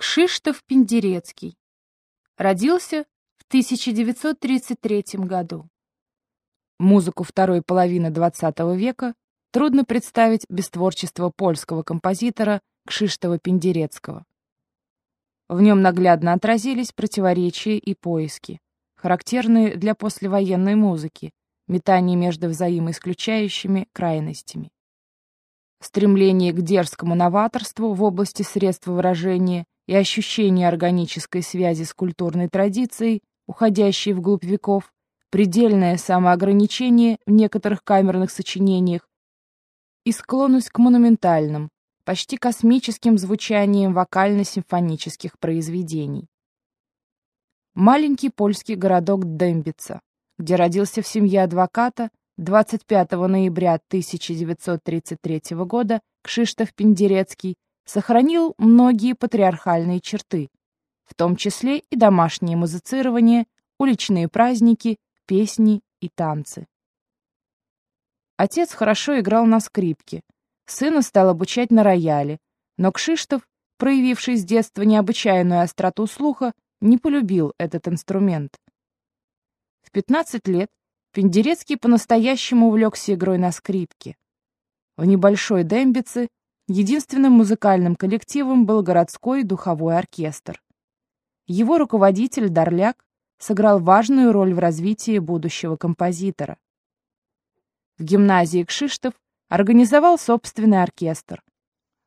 Кшиштоф Пендерецкий. Родился в 1933 году. Музыку второй половины XX века трудно представить без творчества польского композитора Кшиштова Пендерецкого. В нем наглядно отразились противоречия и поиски, характерные для послевоенной музыки, метание между взаимоисключающими крайностями. Стремление к дерзкому новаторству в области средств выражения и ощущение органической связи с культурной традицией, уходящей вглубь веков, предельное самоограничение в некоторых камерных сочинениях и склонность к монументальным, почти космическим звучаниям вокально-симфонических произведений. Маленький польский городок Дембица, где родился в семье адвоката 25 ноября 1933 года Кшиштоф Пендерецкий, сохранил многие патриархальные черты, в том числе и домашнее музицирование, уличные праздники, песни и танцы. Отец хорошо играл на скрипке, сына стал обучать на рояле, но Кшиштов, проявивший с детства необычайную остроту слуха, не полюбил этот инструмент. В 15 лет Пендерецкий по-настоящему увлекся игрой на скрипке. В небольшой Дембице Единственным музыкальным коллективом был городской духовой оркестр. Его руководитель Дарляк сыграл важную роль в развитии будущего композитора. В гимназии Кшиштов организовал собственный оркестр,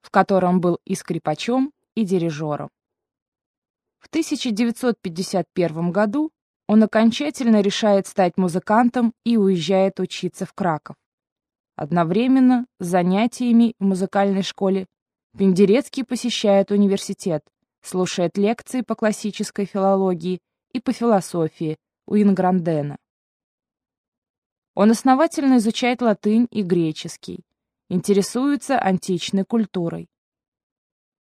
в котором был и скрипачом, и дирижером. В 1951 году он окончательно решает стать музыкантом и уезжает учиться в Краков. Одновременно с занятиями в музыкальной школе Пендерецкий посещает университет, слушает лекции по классической филологии и по философии у Инграндена. Он основательно изучает латынь и греческий, интересуется античной культурой.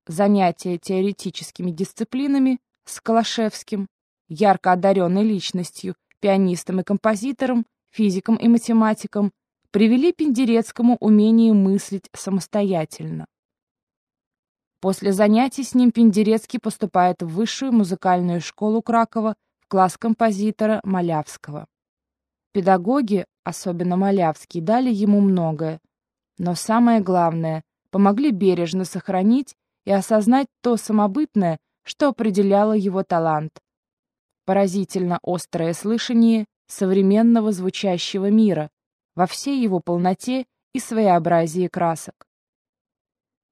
Занятия теоретическими дисциплинами с Калашевским, ярко одаренной личностью, пианистом и композитором, физиком и математиком, привели Пендерецкому умение мыслить самостоятельно. После занятий с ним Пендерецкий поступает в высшую музыкальную школу Кракова в класс композитора Малявского. Педагоги, особенно Малявский, дали ему многое, но самое главное, помогли бережно сохранить и осознать то самобытное, что определяло его талант. Поразительно острое слышание современного звучащего мира, во всей его полноте и своеобразии красок.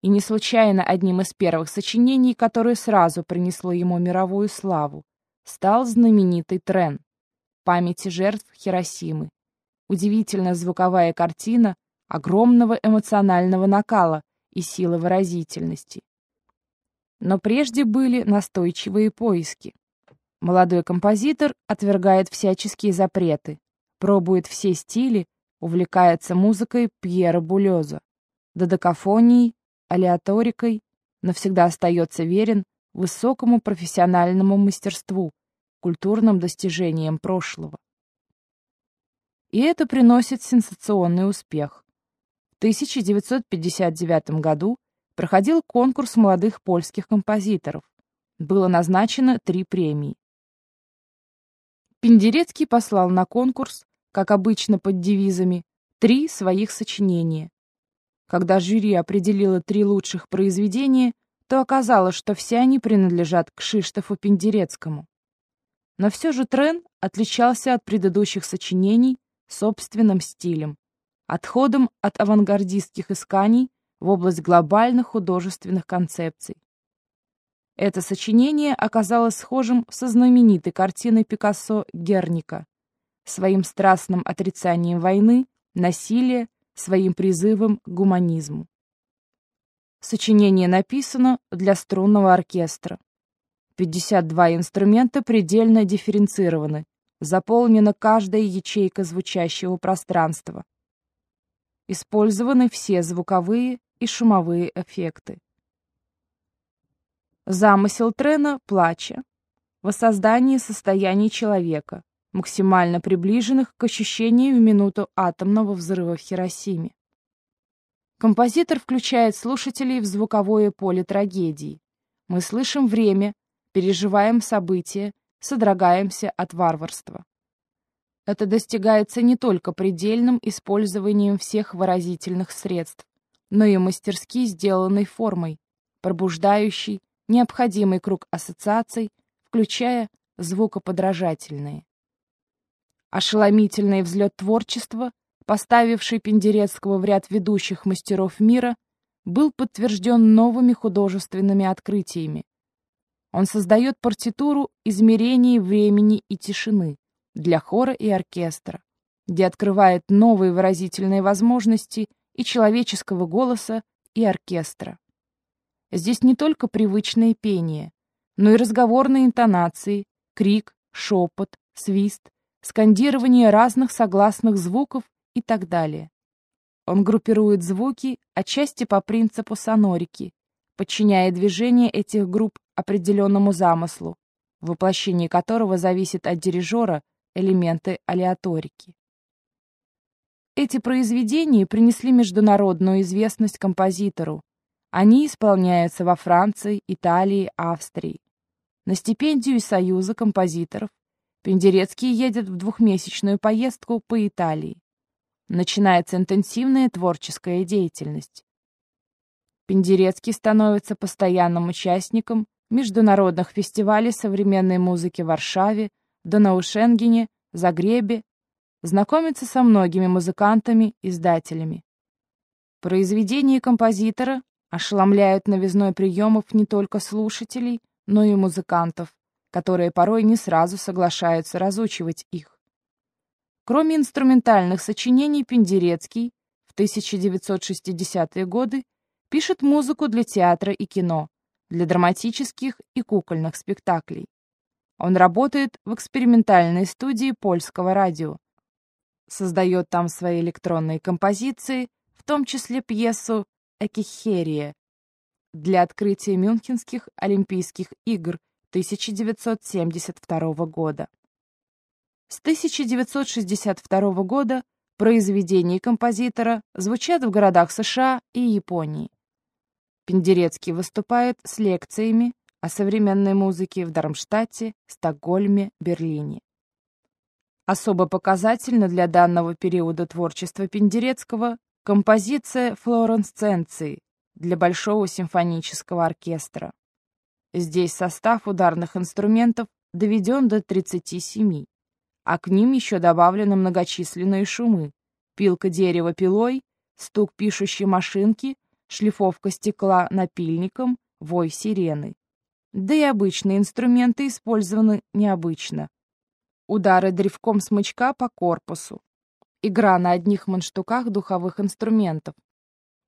И не случайно одним из первых сочинений, которое сразу принесло ему мировую славу, стал знаменитый Трен «Памяти жертв Хиросимы». Удивительная звуковая картина огромного эмоционального накала и силы выразительности. Но прежде были настойчивые поиски. Молодой композитор отвергает всяческие запреты, пробует все стили, увлекается музыкой Пьера Булеза, додекафонией, алиаторикой, но всегда остается верен высокому профессиональному мастерству, культурным достижениям прошлого. И это приносит сенсационный успех. В 1959 году проходил конкурс молодых польских композиторов. Было назначено три премии. Пендерецкий послал на конкурс как обычно под девизами, три своих сочинения. Когда жюри определило три лучших произведения, то оказалось, что все они принадлежат к Шиштофу Пендерецкому. Но все же Трен отличался от предыдущих сочинений собственным стилем, отходом от авангардистских исканий в область глобальных художественных концепций. Это сочинение оказалось схожим со знаменитой картиной Пикассо «Герника», своим страстным отрицанием войны, насилия, своим призывом к гуманизму. Сочинение написано для струнного оркестра. 52 инструмента предельно дифференцированы, заполнена каждая ячейка звучащего пространства. Использованы все звуковые и шумовые эффекты. Замысел Трена – плача, воссоздание состояния человека, максимально приближенных к ощущению в минуту атомного взрыва в Хиросиме. Композитор включает слушателей в звуковое поле трагедии, Мы слышим время, переживаем события, содрогаемся от варварства. Это достигается не только предельным использованием всех выразительных средств, но и мастерски сделанной формой, пробуждающей необходимый круг ассоциаций, включая звукоподражательные. Ошеломительный взлет творчества, поставивший Пендерецкого в ряд ведущих мастеров мира, был подтвержден новыми художественными открытиями. Он создает партитуру измерений времени и тишины для хора и оркестра, где открывает новые выразительные возможности и человеческого голоса, и оркестра. Здесь не только привычное пение, но и разговорные интонации, крик, шепот, свист, скандирование разных согласных звуков и так далее. Он группирует звуки отчасти по принципу сонорики, подчиняя движение этих групп определенному замыслу, воплощение которого зависит от дирижера элементы алиаторики. Эти произведения принесли международную известность композитору. Они исполняются во Франции, Италии, Австрии. На стипендию Союза композиторов Пендерецкий едет в двухмесячную поездку по Италии. Начинается интенсивная творческая деятельность. Пендерецкий становится постоянным участником международных фестивалей современной музыки в Варшаве, Донаушенгене, Загребе, знакомится со многими музыкантами, издателями. Произведения композитора ошеломляют новизной приемов не только слушателей, но и музыкантов, которые порой не сразу соглашаются разучивать их. Кроме инструментальных сочинений, Пендерецкий в 1960-е годы пишет музыку для театра и кино, для драматических и кукольных спектаклей. Он работает в экспериментальной студии польского радио, создает там свои электронные композиции, в том числе пьесу «Экихерия» для открытия Мюнхенских Олимпийских игр 1972 года. С 1962 года произведения композитора звучат в городах США и Японии. Пендерецкий выступает с лекциями о современной музыке в Дармштадте, Стокгольме, Берлине. Особо показательна для данного периода творчества Пендерецкого композиция «Флоренсценции» для Большого симфонического оркестра. Здесь состав ударных инструментов доведен до 37, а к ним еще добавлены многочисленные шумы, пилка дерева пилой, стук пишущей машинки, шлифовка стекла напильником, вой сирены. Да и обычные инструменты использованы необычно, удары древком смычка по корпусу, игра на одних манштуках духовых инструментов,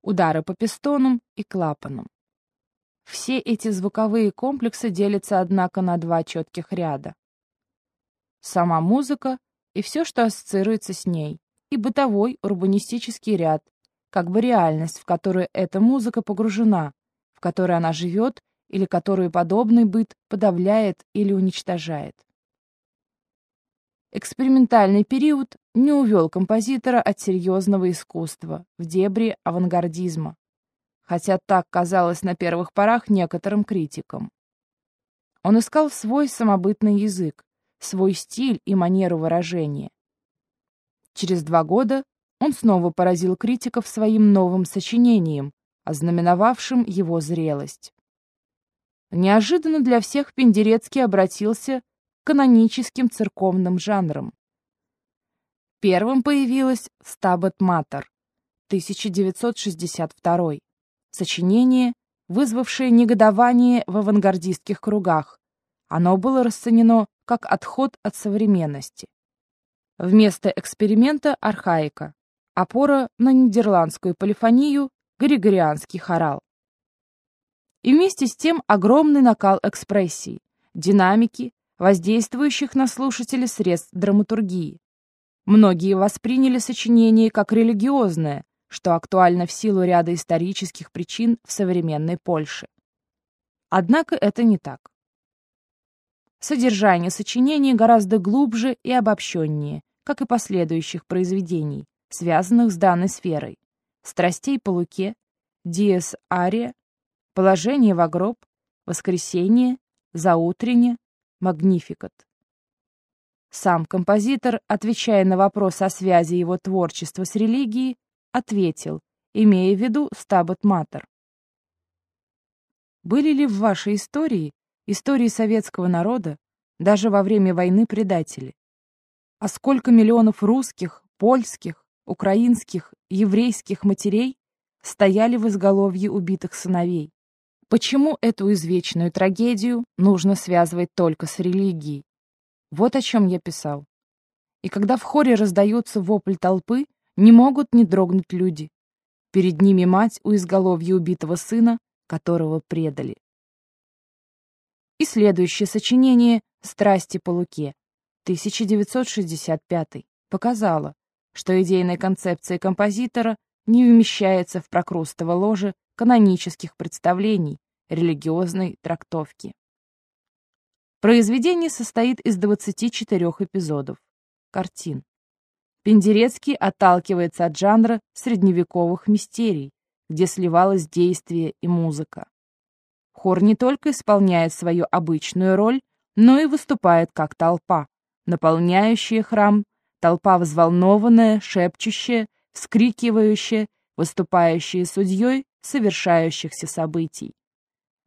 удары по пистонам и клапанам. Все эти звуковые комплексы делятся, однако, на два четких ряда. Сама музыка и все, что ассоциируется с ней, и бытовой урбанистический ряд, как бы реальность, в которую эта музыка погружена, в которой она живет или которую подобный быт подавляет или уничтожает. Экспериментальный период не увел композитора от серьезного искусства в дебри авангардизма, хотя так казалось на первых порах некоторым критикам. Он искал свой самобытный язык, свой стиль и манеру выражения. Через два года он снова поразил критиков своим новым сочинением, ознаменовавшим его зрелость. Неожиданно для всех Пендерецкий обратился каноническим церковным жанром. Первым появилась «Стабат Матер» 1962 сочинение, вызвавшее негодование в авангардистских кругах. Оно было расценено как отход от современности. Вместо эксперимента архаика, опора на нидерландскую полифонию, григорианский хорал. И вместе с тем огромный накал экспрессии, динамики, воздействующих на слушателя средств драматургии. Многие восприняли сочинение как религиозное, что актуально в силу ряда исторических причин в современной Польше. Однако это не так. Содержание сочинения гораздо глубже и обобщеннее, как и последующих произведений, связанных с данной сферой. «Страстей по Луке», «Диес Ария», «Положение в гроб», «Воскресенье», «Заутренне», «Магнификат». Сам композитор, отвечая на вопрос о связи его творчества с религией, ответил, имея в виду Стабат Матер. Были ли в вашей истории, истории советского народа, даже во время войны предатели? А сколько миллионов русских, польских, украинских, еврейских матерей стояли в изголовье убитых сыновей? Почему эту извечную трагедию нужно связывать только с религией? Вот о чем я писал. И когда в хоре раздается вопль толпы, не могут не дрогнуть люди. Перед ними мать у изголовья убитого сына, которого предали. И следующее сочинение «Страсти по Луке» 1965 показало, что идейная концепция композитора не вмещается в прокрустово ложе канонических представлений религиозной трактовки. Произведение состоит из 24 эпизодов, картин. Пендерецкий отталкивается от жанра средневековых мистерий, где сливалось действие и музыка. Хор не только исполняет свою обычную роль, но и выступает как толпа, наполняющая храм, толпа взволнованная, шепчущая, вскрикивающая, выступающая судьей совершающихся событий.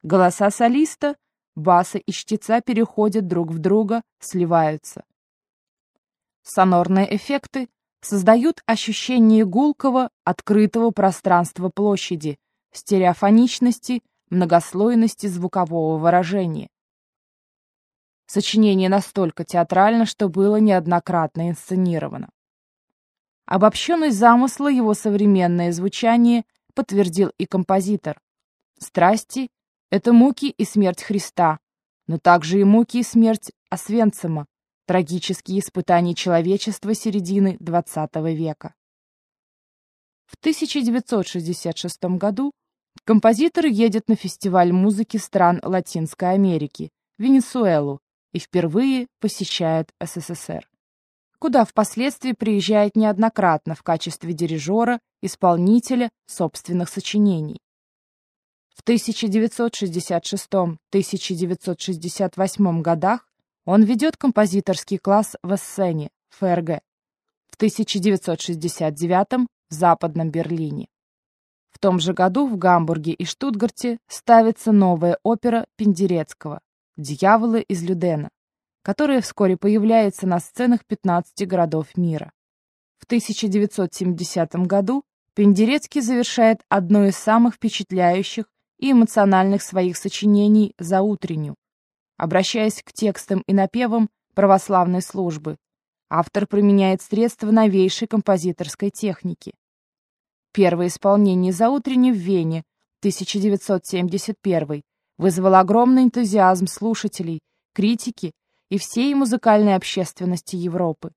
Голоса солиста Басы и чтеца переходят друг в друга, сливаются. Сонорные эффекты создают ощущение гулкого, открытого пространства площади, стереофоничности, многослойности звукового выражения. Сочинение настолько театрально, что было неоднократно инсценировано. Обобщенность замысла его современное звучание подтвердил и композитор. Страсти это муки и смерть Христа, но также и муки и смерть Освенцима, трагические испытания человечества середины XX века. В 1966 году композитор едет на фестиваль музыки стран Латинской Америки, Венесуэлу, и впервые посещает СССР, куда впоследствии приезжает неоднократно в качестве дирижера, исполнителя собственных сочинений. В 1966-1968 годах он ведет композиторский класс в Эссене, ФРГ. В 1969 в Западном Берлине. В том же году в Гамбурге и Штутгарте ставится новая опера Пендерецкого «Дьяволы из Людена», которая вскоре появляется на сценах 15 городов мира. В 1970 году Пендерецкий завершает одно из самых впечатляющих и эмоциональных своих сочинений за утреннюю. Обращаясь к текстам и напевам православной службы, автор применяет средства новейшей композиторской техники. Первое исполнение за утреннюю в Вене 1971 вызвало огромный энтузиазм слушателей, критики и всей музыкальной общественности Европы.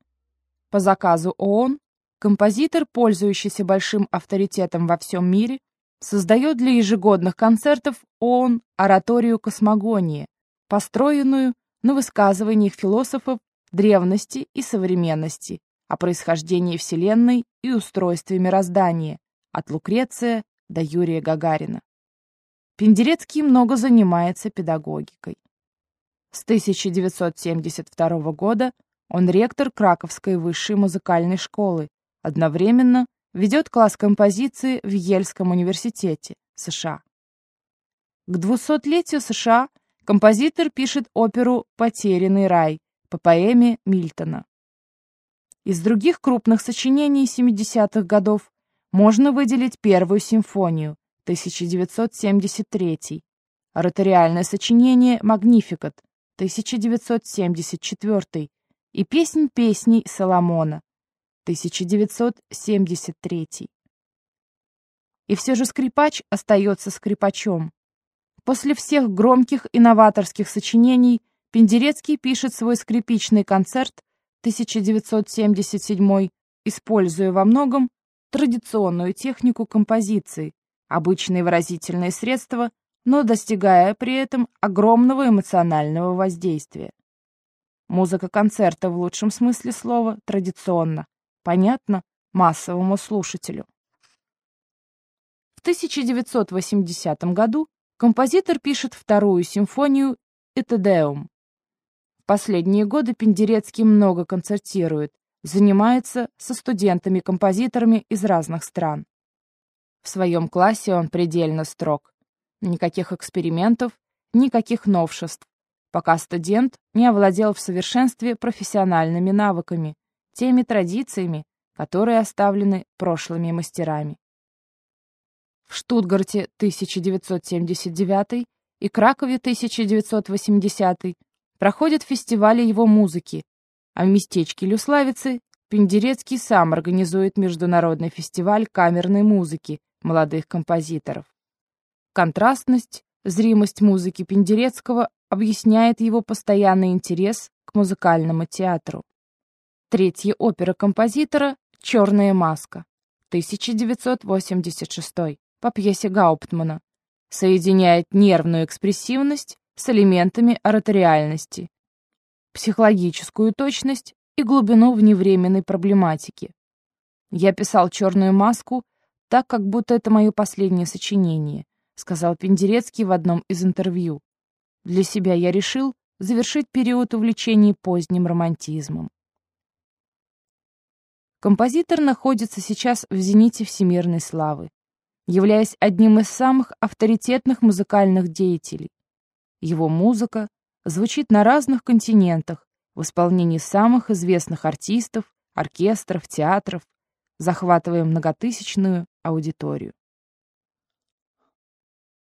По заказу ООН композитор, пользующийся большим авторитетом во всем мире, создает для ежегодных концертов ООН ораторию «Космогония», построенную на высказываниях философов древности и современности о происхождении Вселенной и устройстве мироздания, от Лукреция до Юрия Гагарина. Пендерецкий много занимается педагогикой. С 1972 года он ректор Краковской высшей музыкальной школы, одновременно ведет класс композиции в Ельском университете, США. К 200-летию США композитор пишет оперу «Потерянный рай» по поэме Мильтона. Из других крупных сочинений 70-х годов можно выделить первую симфонию 1973, ораториальное сочинение «Магнификат» 1974 и песнь песней Соломона 1973. И все же скрипач остается скрипачом. После всех громких и новаторских сочинений Пендерецкий пишет свой скрипичный концерт 1977, используя во многом традиционную технику композиции, обычные выразительные средства, но достигая при этом огромного эмоционального воздействия. Музыка концерта в лучшем смысле слова традиционна, понятно массовому слушателю. В 1980 году Композитор пишет вторую симфонию «Этедеум». В последние годы Пендерецкий много концертирует, занимается со студентами-композиторами из разных стран. В своем классе он предельно строг. Никаких экспериментов, никаких новшеств, пока студент не овладел в совершенстве профессиональными навыками, теми традициями, которые оставлены прошлыми мастерами. В Штутгарте 1979 и Кракове 1980 проходят фестивали его музыки, а в местечке Люславицы Пендерецкий сам организует международный фестиваль камерной музыки молодых композиторов. Контрастность, зримость музыки Пендерецкого объясняет его постоянный интерес к музыкальному театру. Третья опера композитора «Черная маска», 1986 по пьесе Гауптмана, соединяет нервную экспрессивность с элементами ораториальности, психологическую точность и глубину вневременной проблематики. Я писал «Черную маску» так, как будто это мое последнее сочинение, сказал Пендерецкий в одном из интервью. Для себя я решил завершить период увлечений поздним романтизмом. Композитор находится сейчас в зените всемирной славы являясь одним из самых авторитетных музыкальных деятелей. Его музыка звучит на разных континентах в исполнении самых известных артистов, оркестров, театров, захватывая многотысячную аудиторию.